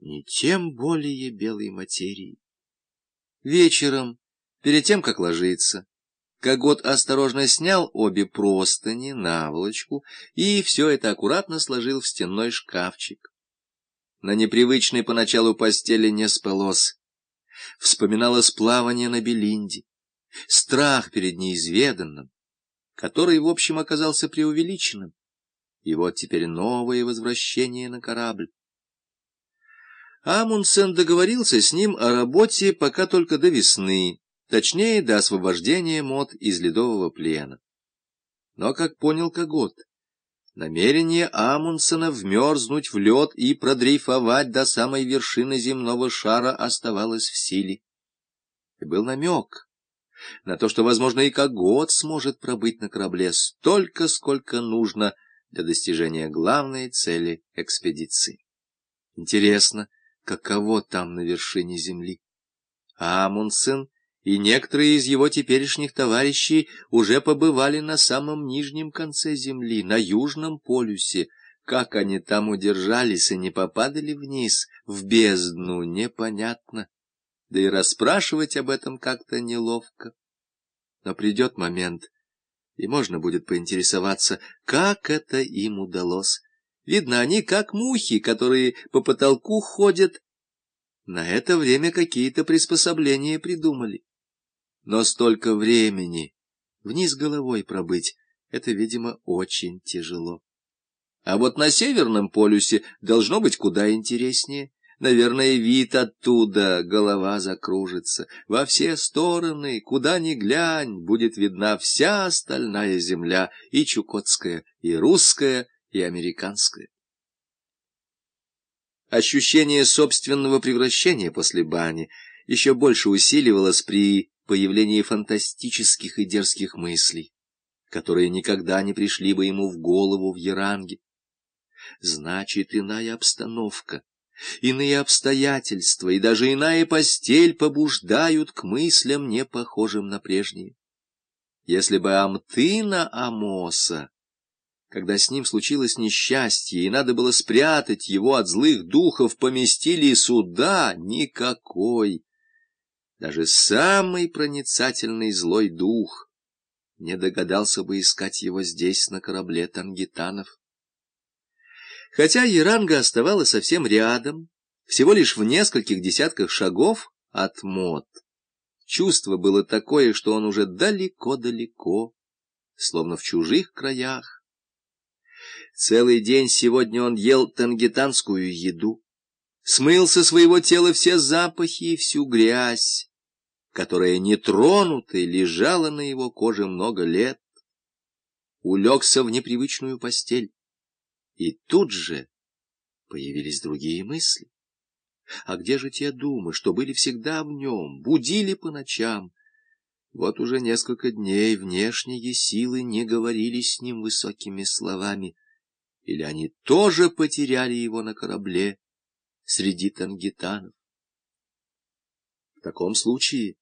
ни тем более белой материи. Вечером, перед тем, как ложиться, Когот осторожно снял обе простыни, наволочку, и все это аккуратно сложил в стенной шкафчик. На непривычной поначалу постели не спалось. Вспоминалось плавание на Белинде, страх перед неизведанным, который, в общем, оказался преувеличенным. И вот теперь новое возвращение на корабль. Амундсен договорился с ним о работе пока только до весны, точнее, до освобождения мод из ледового плена. Но, как понял Когот, намерение Амундсена вмерзнуть в лед и продрейфовать до самой вершины земного шара оставалось в силе. И был намек на то, что, возможно, и Когот сможет пробыть на корабле столько, сколько нужно для достижения главной цели экспедиции. Интересно, каково там на вершине земли? Амундсен и некоторые из его теперешних товарищей уже побывали на самом нижнем конце земли, на Южном полюсе. Как они там удержались и не попадали вниз, в бездну, непонятно. Да и расспрашивать об этом как-то неловко. Но придет момент, и можно будет поинтересоваться, как это им удалось. Видно, они как мухи, которые по потолку ходят. На это время какие-то приспособления придумали. Но столько времени вниз головой пробыть — это, видимо, очень тяжело. А вот на Северном полюсе должно быть куда интереснее. Наверное, вид оттуда, голова закружится. Во все стороны, куда ни глянь, будет видна вся остальная земля, и чукотская, и русская, и американская. Ощущение собственного превращения после бани еще больше усиливалось при появлении фантастических и дерзких мыслей, которые никогда не пришли бы ему в голову в Яранге. Значит, иная обстановка, иные обстоятельства и даже иная постель побуждают к мыслям, не похожим на прежние. Если бы Амтына Амоса, когда с ним случилось несчастье, и надо было спрятать его от злых духов, поместили сюда, никакой даже самый проницательный злой дух не догадался бы искать его здесь, на корабле тангитанов. Хотя Яранга оставалась совсем рядом, всего лишь в нескольких десятках шагов от Мот, чувство было такое, что он уже далеко-далеко, словно в чужих краях. Целый день сегодня он ел тангитанскую еду, смыл со своего тела все запахи и всю грязь, которая нетронутой лежала на его коже много лет, улегся в непривычную постель. И тут же появились другие мысли. А где же те думы, что были всегда в нем, будили по ночам? Вот уже несколько дней внешние силы не говорили с ним высокими словами, или они тоже потеряли его на корабле среди тангитанов. В таком случае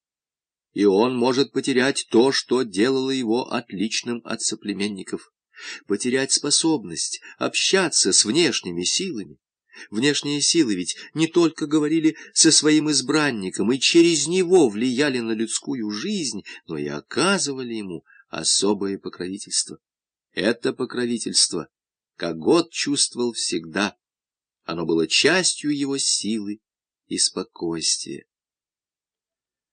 и он может потерять то, что делало его отличным от соплеменников, потерять способность общаться с внешними силами. Внешние силы ведь не только говорили со своим избранником и через него влияли на людскую жизнь, но и оказывали ему особое покровительство. Это покровительство Когот чувствовал всегда. Оно было частью его силы и спокойствия.